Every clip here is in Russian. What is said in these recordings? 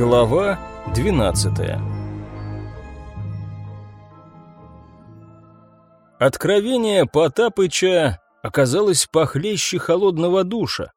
Глава 12 Откровение Потапыча оказалось похлеще холодного душа.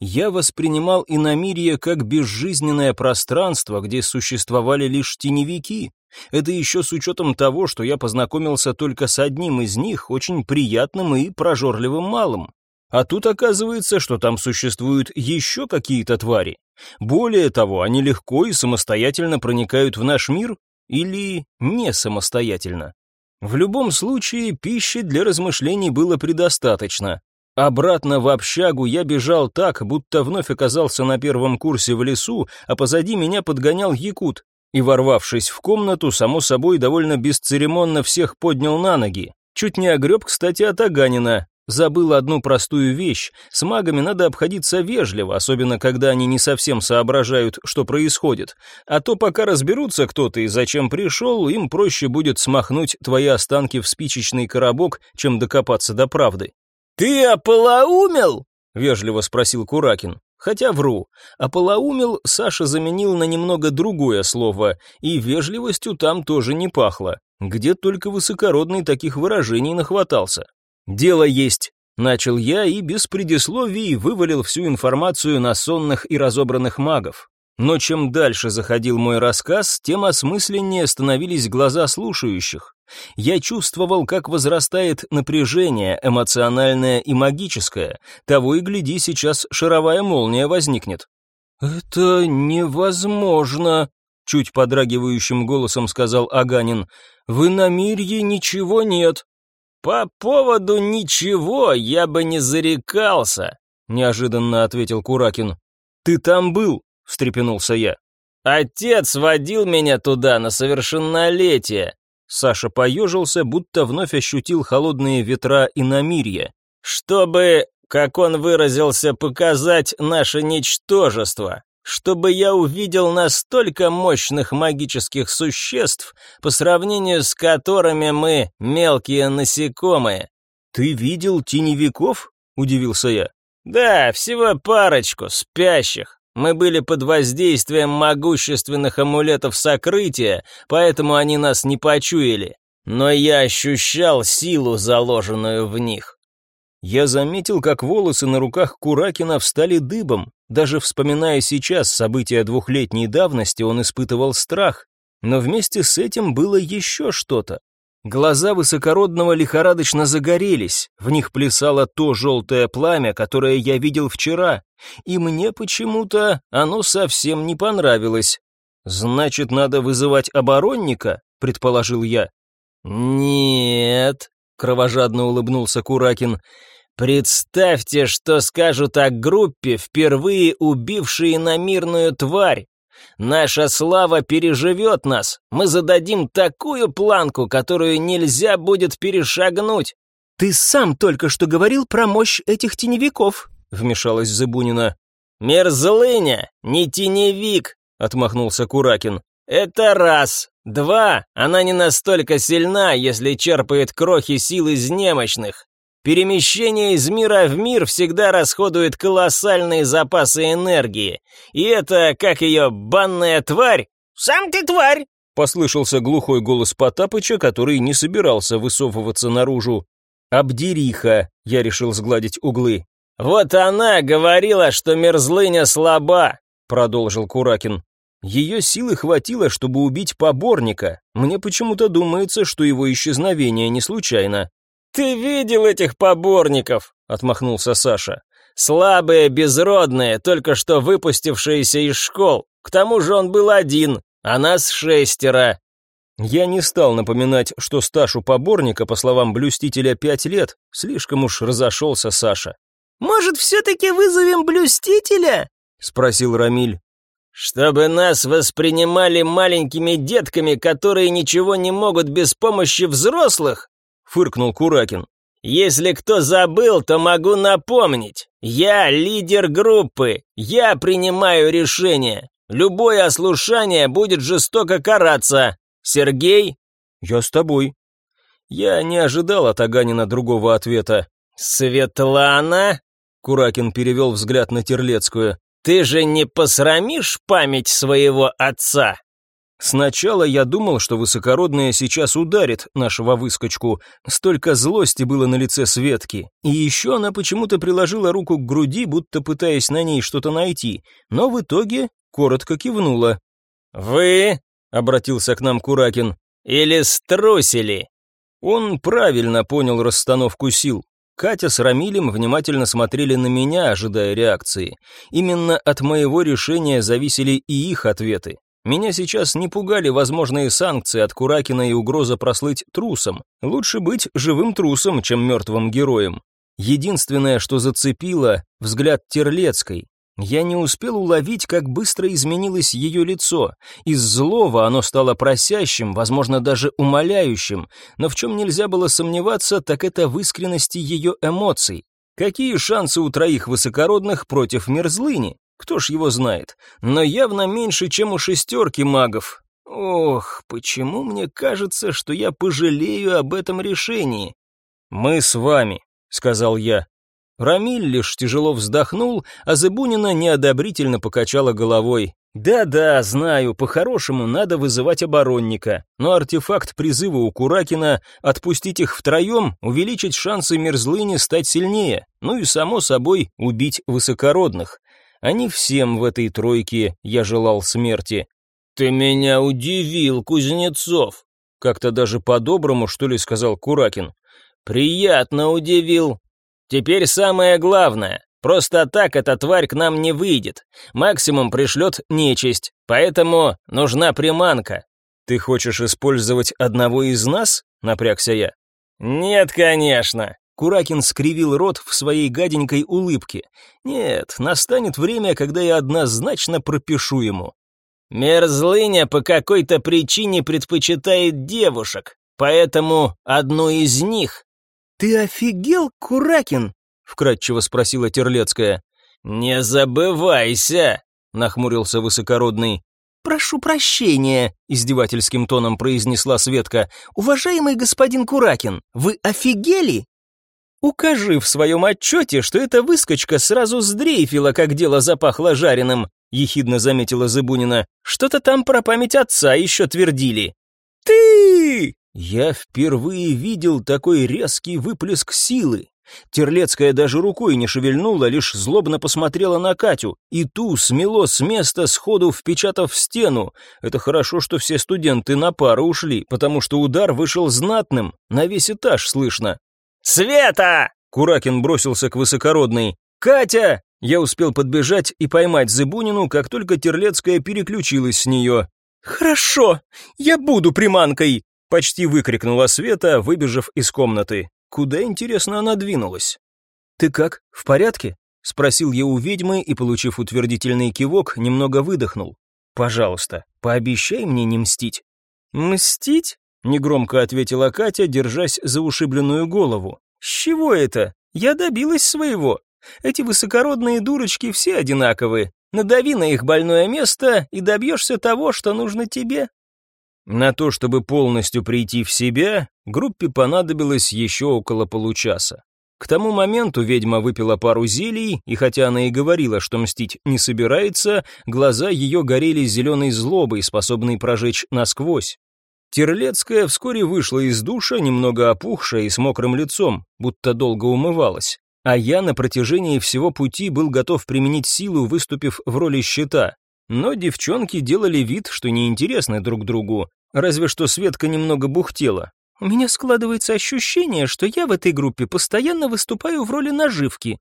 Я воспринимал иномирье как безжизненное пространство, где существовали лишь теневики. Это еще с учетом того, что я познакомился только с одним из них, очень приятным и прожорливым малым. А тут оказывается, что там существуют еще какие-то твари. Более того, они легко и самостоятельно проникают в наш мир или не самостоятельно. В любом случае, пищи для размышлений было предостаточно. Обратно в общагу я бежал так, будто вновь оказался на первом курсе в лесу, а позади меня подгонял якут. И, ворвавшись в комнату, само собой, довольно бесцеремонно всех поднял на ноги. Чуть не огреб, кстати, от Аганина, Забыл одну простую вещь. С магами надо обходиться вежливо, особенно когда они не совсем соображают, что происходит. А то пока разберутся кто ты и зачем пришел, им проще будет смахнуть твои останки в спичечный коробок, чем докопаться до правды. «Ты ополоумел?» — вежливо спросил Куракин. Хотя вру. Ополоумел Саша заменил на немного другое слово, и вежливостью там тоже не пахло. Где только высокородный таких выражений нахватался. «Дело есть», — начал я и без предисловий вывалил всю информацию на сонных и разобранных магов. Но чем дальше заходил мой рассказ, тем осмысленнее становились глаза слушающих. Я чувствовал, как возрастает напряжение, эмоциональное и магическое. Того и гляди, сейчас шаровая молния возникнет. «Это невозможно», — чуть подрагивающим голосом сказал Аганин. «В иномирье ничего нет». «По поводу ничего я бы не зарекался», — неожиданно ответил Куракин. «Ты там был?» — встрепенулся я. «Отец водил меня туда на совершеннолетие». Саша поежился, будто вновь ощутил холодные ветра и намирья. «Чтобы, как он выразился, показать наше ничтожество чтобы я увидел настолько мощных магических существ, по сравнению с которыми мы мелкие насекомые. Ты видел теневиков? удивился я. Да, всего парочку спящих. Мы были под воздействием могущественных амулетов сокрытия, поэтому они нас не почуяли. Но я ощущал силу, заложенную в них. Я заметил, как волосы на руках Куракина встали дыбом. Даже вспоминая сейчас события двухлетней давности, он испытывал страх. Но вместе с этим было еще что-то. Глаза высокородного лихорадочно загорелись, в них плясало то желтое пламя, которое я видел вчера, и мне почему-то оно совсем не понравилось. «Значит, надо вызывать оборонника?» — предположил я. «Нет», — кровожадно улыбнулся Куракин, — Представьте, что скажут о группе, впервые убившей иномирную тварь. Наша слава переживет нас. Мы зададим такую планку, которую нельзя будет перешагнуть. Ты сам только что говорил про мощь этих теневиков, вмешалась Зыбунина. Мерзлыня, не теневик, отмахнулся Куракин. Это раз. Два, она не настолько сильна, если черпает крохи сил из немощных. Перемещение из мира в мир всегда расходует колоссальные запасы энергии. И это, как ее, банная тварь? «Сам ты тварь!» — послышался глухой голос Потапыча, который не собирался высовываться наружу. «Абдериха», — я решил сгладить углы. «Вот она говорила, что мерзлыня слаба», — продолжил Куракин. Ее силы хватило, чтобы убить поборника. Мне почему-то думается, что его исчезновение не случайно. «Ты видел этих поборников?» — отмахнулся Саша. «Слабые, безродные, только что выпустившиеся из школ. К тому же он был один, а нас шестеро». Я не стал напоминать, что стаж у поборника, по словам блюстителя, пять лет. Слишком уж разошелся Саша. «Может, все-таки вызовем блюстителя?» — спросил Рамиль. «Чтобы нас воспринимали маленькими детками, которые ничего не могут без помощи взрослых?» Фыркнул Куракин. «Если кто забыл, то могу напомнить. Я лидер группы, я принимаю решение. Любое ослушание будет жестоко караться. Сергей?» «Я с тобой». Я не ожидал от Аганина другого ответа. «Светлана?» Куракин перевел взгляд на Терлецкую. ты же не посрамишь память своего отца?» Сначала я думал, что высокородная сейчас ударит нашего выскочку. Столько злости было на лице Светки. И еще она почему-то приложила руку к груди, будто пытаясь на ней что-то найти. Но в итоге коротко кивнула. «Вы?» — обратился к нам Куракин. «Или струсили?» Он правильно понял расстановку сил. Катя с Рамилем внимательно смотрели на меня, ожидая реакции. Именно от моего решения зависели и их ответы. Меня сейчас не пугали возможные санкции от Куракина и угроза прослыть трусом. Лучше быть живым трусом, чем мертвым героем. Единственное, что зацепило, взгляд Терлецкой. Я не успел уловить, как быстро изменилось ее лицо. Из злого оно стало просящим, возможно, даже умоляющим, но в чем нельзя было сомневаться, так это в искренности ее эмоций. Какие шансы у троих высокородных против мерзлыни? Кто ж его знает? Но явно меньше, чем у шестерки магов. Ох, почему мне кажется, что я пожалею об этом решении? Мы с вами, сказал я. Рамиль лишь тяжело вздохнул, а Зыбунина неодобрительно покачала головой. «Да-да, знаю, по-хорошему надо вызывать оборонника, но артефакт призыва у Куракина отпустить их втроем, увеличить шансы мерзлыни стать сильнее, ну и, само собой, убить высокородных. Они всем в этой тройке я желал смерти. «Ты меня удивил, Кузнецов!» Как-то даже по-доброму, что ли, сказал Куракин. «Приятно удивил. Теперь самое главное. Просто так эта тварь к нам не выйдет. Максимум пришлет нечисть, поэтому нужна приманка». «Ты хочешь использовать одного из нас?» — напрягся я. «Нет, конечно. Куракин скривил рот в своей гаденькой улыбке. «Нет, настанет время, когда я однозначно пропишу ему». «Мерзлыня по какой-то причине предпочитает девушек, поэтому одну из них». «Ты офигел, Куракин?» — вкратчиво спросила Терлецкая. «Не забывайся», — нахмурился высокородный. «Прошу прощения», — издевательским тоном произнесла Светка. «Уважаемый господин Куракин, вы офигели? «Укажи в своем отчете, что эта выскочка сразу сдрейфила, как дело запахло жареным», — ехидно заметила Зыбунина. «Что-то там про память отца еще твердили». «Ты!» Я впервые видел такой резкий выплеск силы. Терлецкая даже рукой не шевельнула, лишь злобно посмотрела на Катю, и ту смело с места, сходу впечатав в стену. Это хорошо, что все студенты на пару ушли, потому что удар вышел знатным, на весь этаж слышно. «Света!» Куракин бросился к высокородной. «Катя!» Я успел подбежать и поймать Зыбунину, как только Терлецкая переключилась с нее. «Хорошо, я буду приманкой!» Почти выкрикнула Света, выбежав из комнаты. Куда, интересно, она двинулась? «Ты как, в порядке?» Спросил я у ведьмы и, получив утвердительный кивок, немного выдохнул. «Пожалуйста, пообещай мне не мстить». «Мстить?» Негромко ответила Катя, держась за ушибленную голову. «С чего это? Я добилась своего. Эти высокородные дурочки все одинаковые. Надави на их больное место и добьешься того, что нужно тебе». На то, чтобы полностью прийти в себя, группе понадобилось еще около получаса. К тому моменту ведьма выпила пару зелий, и хотя она и говорила, что мстить не собирается, глаза ее горели зеленой злобой, способной прожечь насквозь. Терлецкая вскоре вышла из душа, немного опухшая и с мокрым лицом, будто долго умывалась. А я на протяжении всего пути был готов применить силу, выступив в роли щита. Но девчонки делали вид, что неинтересны друг другу, разве что Светка немного бухтела. «У меня складывается ощущение, что я в этой группе постоянно выступаю в роли наживки».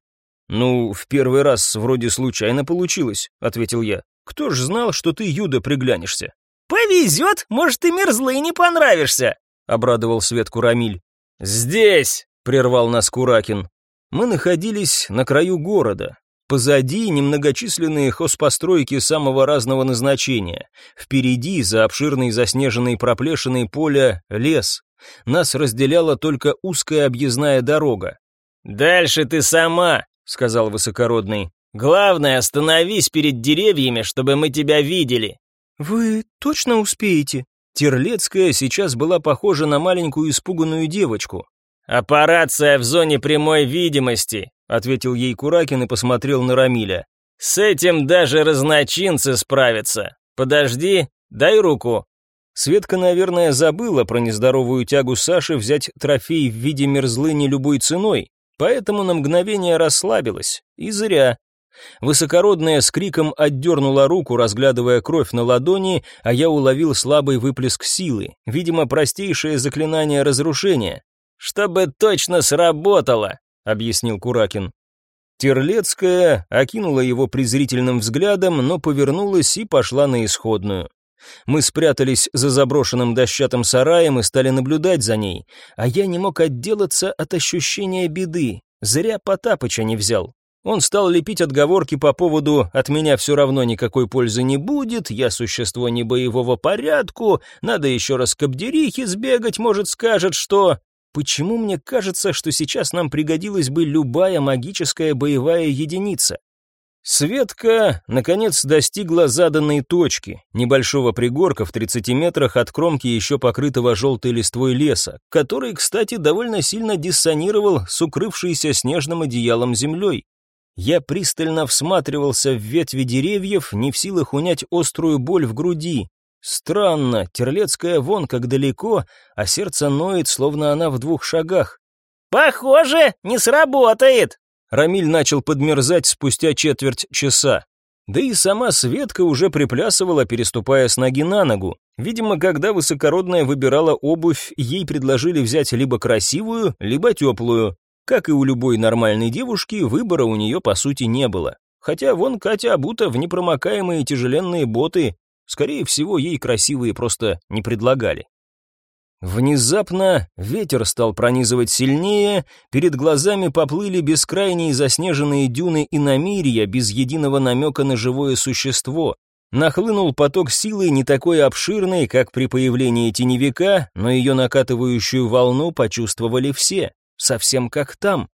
«Ну, в первый раз вроде случайно получилось», — ответил я. «Кто ж знал, что ты Юда приглянешься?» «Повезет, может, и мерзлый не понравишься», — обрадовал Светку Рамиль. «Здесь», — прервал нас Куракин. Мы находились на краю города. Позади немногочисленные хозпостройки самого разного назначения. Впереди, за обширной заснеженной проплешиной поля, лес. Нас разделяла только узкая объездная дорога. «Дальше ты сама», — сказал высокородный. «Главное, остановись перед деревьями, чтобы мы тебя видели». «Вы точно успеете?» Терлецкая сейчас была похожа на маленькую испуганную девочку. «Аппарация в зоне прямой видимости», — ответил ей Куракин и посмотрел на Рамиля. С этим даже разночинцы справятся. Подожди, дай руку. Светка, наверное, забыла про нездоровую тягу Саши взять трофей в виде мерзлыни любой ценой, поэтому на мгновение расслабилась. И зря. Высокородная с криком отдернула руку, разглядывая кровь на ладони, а я уловил слабый выплеск силы, видимо, простейшее заклинание разрушения. «Чтобы точно сработало», — объяснил Куракин. Терлецкая окинула его презрительным взглядом, но повернулась и пошла на исходную. Мы спрятались за заброшенным дощатым сараем и стали наблюдать за ней, а я не мог отделаться от ощущения беды. Зря Потапыча не взял. Он стал лепить отговорки по поводу «от меня все равно никакой пользы не будет», «я существо не боевого порядку», «надо еще раз к Абдерихе сбегать, может, скажет, что...» Почему мне кажется, что сейчас нам пригодилась бы любая магическая боевая единица? Светка, наконец, достигла заданной точки, небольшого пригорка в 30 метрах от кромки еще покрытого желтой листвой леса, который, кстати, довольно сильно диссонировал с укрывшейся снежным одеялом землей. Я пристально всматривался в ветви деревьев, не в силах унять острую боль в груди. Странно, Терлецкая вон как далеко, а сердце ноет, словно она в двух шагах. «Похоже, не сработает!» Рамиль начал подмерзать спустя четверть часа. Да и сама Светка уже приплясывала, переступая с ноги на ногу. Видимо, когда высокородная выбирала обувь, ей предложили взять либо красивую, либо теплую. Как и у любой нормальной девушки, выбора у нее по сути не было. Хотя вон Катя обута в непромокаемые тяжеленные боты, Скорее всего, ей красивые просто не предлагали. Внезапно ветер стал пронизывать сильнее, перед глазами поплыли бескрайние заснеженные дюны и намирья без единого намека на живое существо. Нахлынул поток силы не такой обширный, как при появлении теневика, но ее накатывающую волну почувствовали все, совсем как там.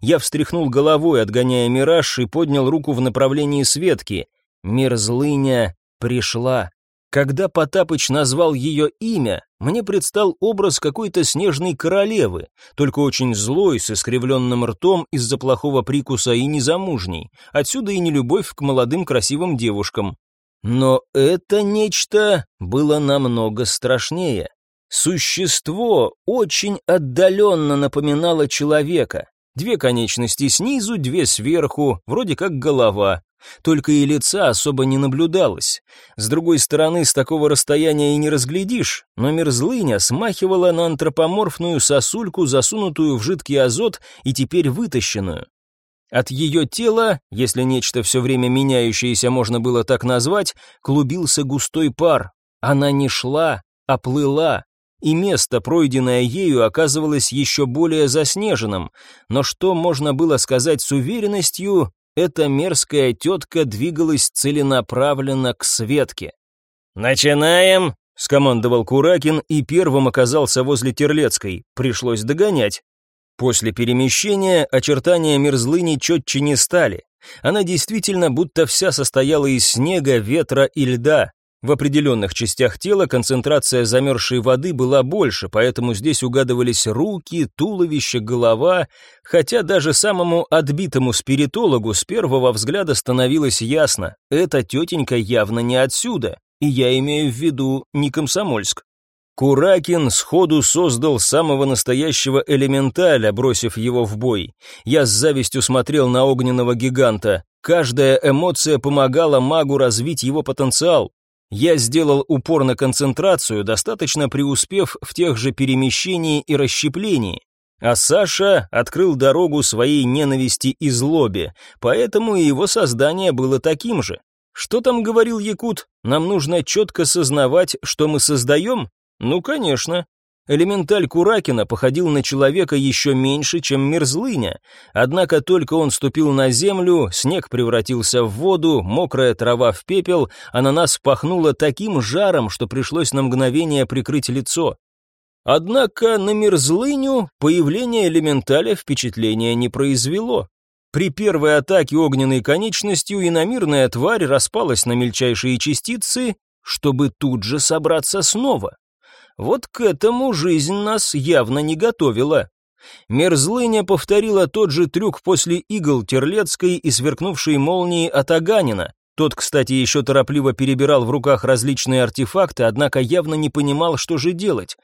Я встряхнул головой, отгоняя мираж, и поднял руку в направлении Светки. Мерзлыня пришла. Когда Потапыч назвал ее имя, мне предстал образ какой-то снежной королевы, только очень злой, с искривленным ртом из-за плохого прикуса и незамужней. Отсюда и нелюбовь к молодым красивым девушкам. Но это нечто было намного страшнее. Существо очень отдаленно напоминало человека. Две конечности снизу, две сверху, вроде как голова. Только и лица особо не наблюдалось. С другой стороны, с такого расстояния и не разглядишь, но мерзлыня смахивала на антропоморфную сосульку, засунутую в жидкий азот и теперь вытащенную. От ее тела, если нечто все время меняющееся можно было так назвать, клубился густой пар. Она не шла, а плыла, и место, пройденное ею, оказывалось еще более заснеженным. Но что можно было сказать с уверенностью, эта мерзкая тетка двигалась целенаправленно к Светке. «Начинаем!» — скомандовал Куракин и первым оказался возле Терлецкой. Пришлось догонять. После перемещения очертания мерзлыни четче не стали. Она действительно будто вся состояла из снега, ветра и льда. В определенных частях тела концентрация замерзшей воды была больше, поэтому здесь угадывались руки, туловище, голова, хотя даже самому отбитому спиритологу с первого взгляда становилось ясно, эта тетенька явно не отсюда, и я имею в виду не Комсомольск. Куракин сходу создал самого настоящего элементаля, бросив его в бой. Я с завистью смотрел на огненного гиганта. Каждая эмоция помогала магу развить его потенциал. Я сделал упор на концентрацию, достаточно преуспев в тех же перемещении и расщеплении. А Саша открыл дорогу своей ненависти и злобе, поэтому и его создание было таким же. Что там говорил Якут? Нам нужно четко сознавать, что мы создаем? Ну, конечно. Элементаль Куракина походил на человека еще меньше, чем мерзлыня, однако только он ступил на землю, снег превратился в воду, мокрая трава в пепел, а на нас пахнуло таким жаром, что пришлось на мгновение прикрыть лицо. Однако на мерзлыню появление элементаля впечатления не произвело. При первой атаке огненной конечностью иномирная тварь распалась на мельчайшие частицы, чтобы тут же собраться снова. Вот к этому жизнь нас явно не готовила. Мерзлыня повторила тот же трюк после игл Терлецкой и сверкнувшей молнии от Аганина. Тот, кстати, еще торопливо перебирал в руках различные артефакты, однако явно не понимал, что же делать.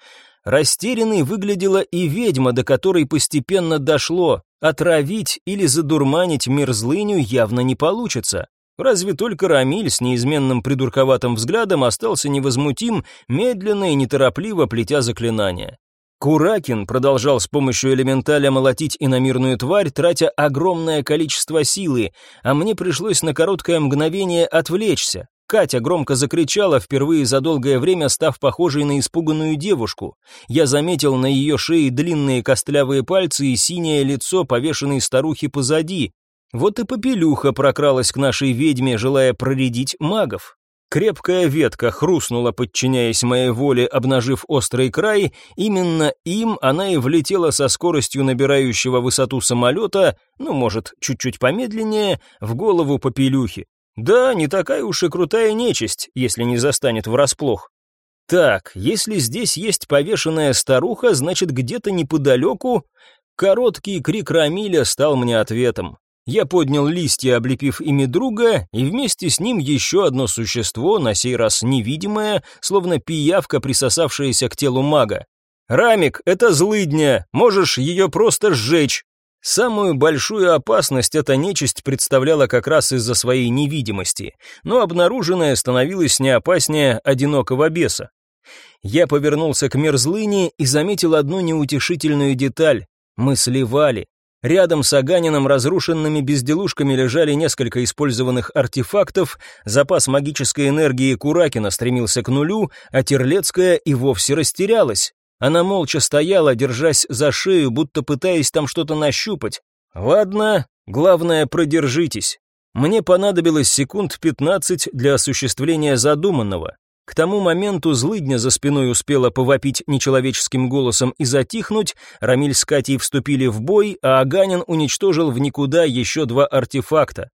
Растерянной выглядела и ведьма, до которой постепенно дошло. Отравить или задурманить мерзлыню явно не получится. Разве только Рамиль с неизменным придурковатым взглядом остался невозмутим, медленно и неторопливо плетя заклинания. Куракин продолжал с помощью элементаля молотить иномирную тварь, тратя огромное количество силы, а мне пришлось на короткое мгновение отвлечься. Катя громко закричала, впервые за долгое время став похожей на испуганную девушку. Я заметил на ее шее длинные костлявые пальцы и синее лицо повешенной старухи позади, вот и попелюха прокралась к нашей ведьме, желая проредить магов. Крепкая ветка хрустнула, подчиняясь моей воле, обнажив острый край, именно им она и влетела со скоростью набирающего высоту самолета, ну, может, чуть-чуть помедленнее, в голову попелюхи. Да, не такая уж и крутая нечисть, если не застанет врасплох. Так, если здесь есть повешенная старуха, значит, где-то неподалеку... Короткий крик Рамиля стал мне ответом. Я поднял листья, облепив ими друга, и вместе с ним еще одно существо, на сей раз невидимое, словно пиявка, присосавшаяся к телу мага. «Рамик, это злыдня, можешь ее просто сжечь!» Самую большую опасность эта нечисть представляла как раз из-за своей невидимости, но обнаруженная становилась не опаснее одинокого беса. Я повернулся к мерзлыне и заметил одну неутешительную деталь. Мы сливали. Рядом с Аганином разрушенными безделушками лежали несколько использованных артефактов, запас магической энергии Куракина стремился к нулю, а Терлецкая и вовсе растерялась. Она молча стояла, держась за шею, будто пытаясь там что-то нащупать. «Ладно, главное, продержитесь». Мне понадобилось секунд пятнадцать для осуществления задуманного. К тому моменту злыдня за спиной успела повопить нечеловеческим голосом и затихнуть, Рамиль с Катей вступили в бой, а Аганин уничтожил в никуда еще два артефакта.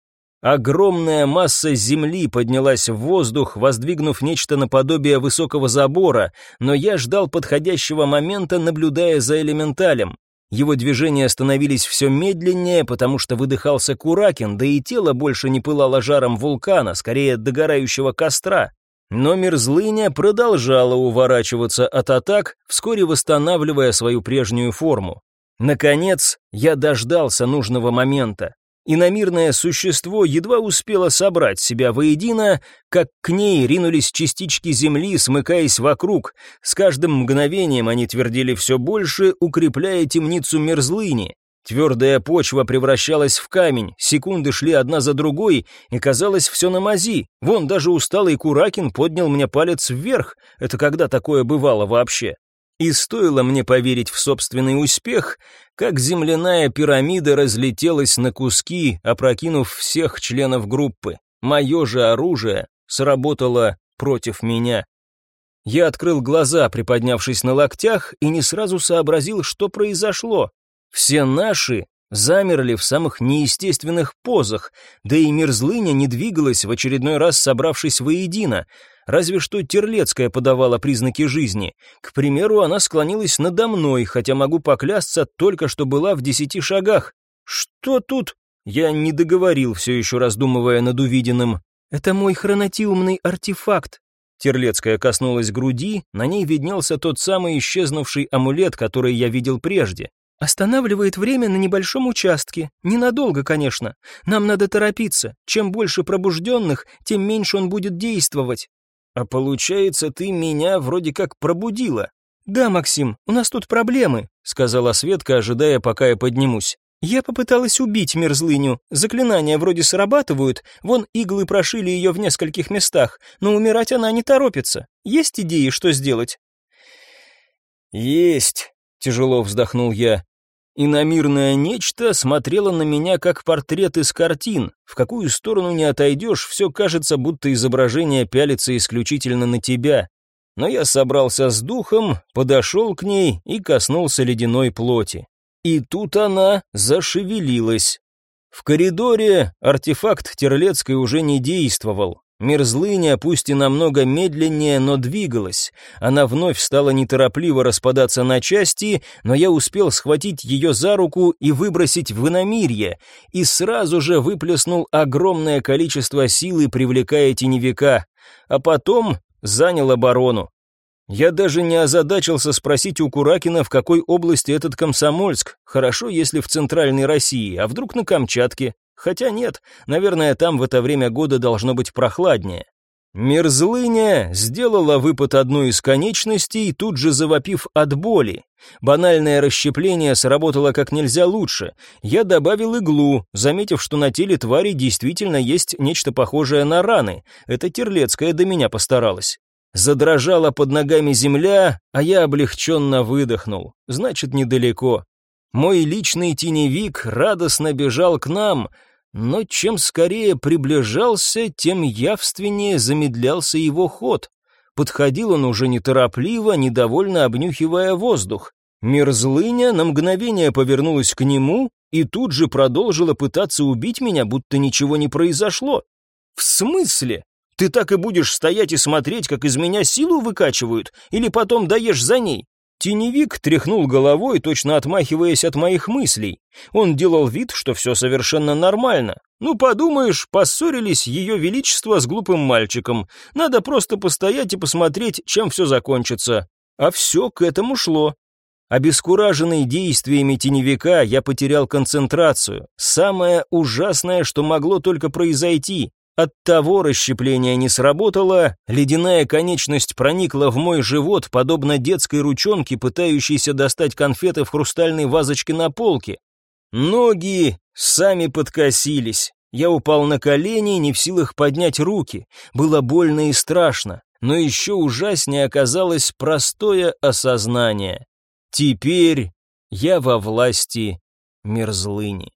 Огромная масса земли поднялась в воздух, воздвигнув нечто наподобие высокого забора, но я ждал подходящего момента, наблюдая за элементалем. Его движения становились все медленнее, потому что выдыхался Куракин, да и тело больше не пылало жаром вулкана, скорее догорающего костра. Но мерзлыня продолжала уворачиваться от атак, вскоре восстанавливая свою прежнюю форму. Наконец, я дождался нужного момента. Иномирное существо едва успело собрать себя воедино, как к ней ринулись частички земли, смыкаясь вокруг. С каждым мгновением они твердили все больше, укрепляя темницу мерзлыни. Твердая почва превращалась в камень, секунды шли одна за другой, и казалось все на мази. Вон даже усталый Куракин поднял мне палец вверх. Это когда такое бывало вообще? И стоило мне поверить в собственный успех, как земляная пирамида разлетелась на куски, опрокинув всех членов группы. Мое же оружие сработало против меня. Я открыл глаза, приподнявшись на локтях, и не сразу сообразил, что произошло. Все наши замерли в самых неестественных позах, да и мерзлыня не двигалась, в очередной раз собравшись воедино. Разве что Терлецкая подавала признаки жизни. К примеру, она склонилась надо мной, хотя могу поклясться, только что была в десяти шагах. Что тут? Я не договорил, все еще раздумывая над увиденным. Это мой хронотиумный артефакт. Терлецкая коснулась груди, на ней виднелся тот самый исчезнувший амулет, который я видел прежде. Останавливает время на небольшом участке. Ненадолго, конечно. Нам надо торопиться. Чем больше пробужденных, тем меньше он будет действовать. А получается, ты меня вроде как пробудила. Да, Максим, у нас тут проблемы, сказала Светка, ожидая, пока я поднимусь. Я попыталась убить мерзлыню. Заклинания вроде срабатывают, вон иглы прошили ее в нескольких местах, но умирать она не торопится. Есть идеи, что сделать? Есть, Тяжело вздохнул я. Иномирное нечто смотрело на меня как портрет из картин. В какую сторону не отойдешь, все кажется, будто изображение пялится исключительно на тебя. Но я собрался с духом, подошел к ней и коснулся ледяной плоти. И тут она зашевелилась. В коридоре артефакт Терлецкой уже не действовал. Мерзлыня, пусть и намного медленнее, но двигалась. Она вновь стала неторопливо распадаться на части, но я успел схватить ее за руку и выбросить в иномирье, и сразу же выплеснул огромное количество силы, привлекая теневика, а потом занял оборону. Я даже не озадачился спросить у Куракина, в какой области этот Комсомольск. Хорошо, если в центральной России, а вдруг на Камчатке. Хотя нет, наверное, там в это время года должно быть прохладнее. Мерзлыня сделала выпад одной из конечностей, тут же завопив от боли. Банальное расщепление сработало как нельзя лучше. Я добавил иглу, заметив, что на теле твари действительно есть нечто похожее на раны. Это Терлецкая до меня постаралась. Задрожала под ногами земля, а я облегченно выдохнул. Значит, недалеко. Мой личный теневик радостно бежал к нам, но чем скорее приближался, тем явственнее замедлялся его ход. Подходил он уже неторопливо, недовольно обнюхивая воздух. Мерзлыня на мгновение повернулась к нему и тут же продолжила пытаться убить меня, будто ничего не произошло. «В смысле? Ты так и будешь стоять и смотреть, как из меня силу выкачивают, или потом даешь за ней? Теневик тряхнул головой, точно отмахиваясь от моих мыслей. Он делал вид, что все совершенно нормально. Ну, подумаешь, поссорились ее величество с глупым мальчиком. Надо просто постоять и посмотреть, чем все закончится. А все к этому шло. Обескураженный действиями теневика, я потерял концентрацию. Самое ужасное, что могло только произойти. От того расщепление не сработало, ледяная конечность проникла в мой живот, подобно детской ручонке, пытающейся достать конфеты в хрустальной вазочке на полке. Ноги сами подкосились. Я упал на колени, не в силах поднять руки. Было больно и страшно, но еще ужаснее оказалось простое осознание. Теперь я во власти мерзлыни.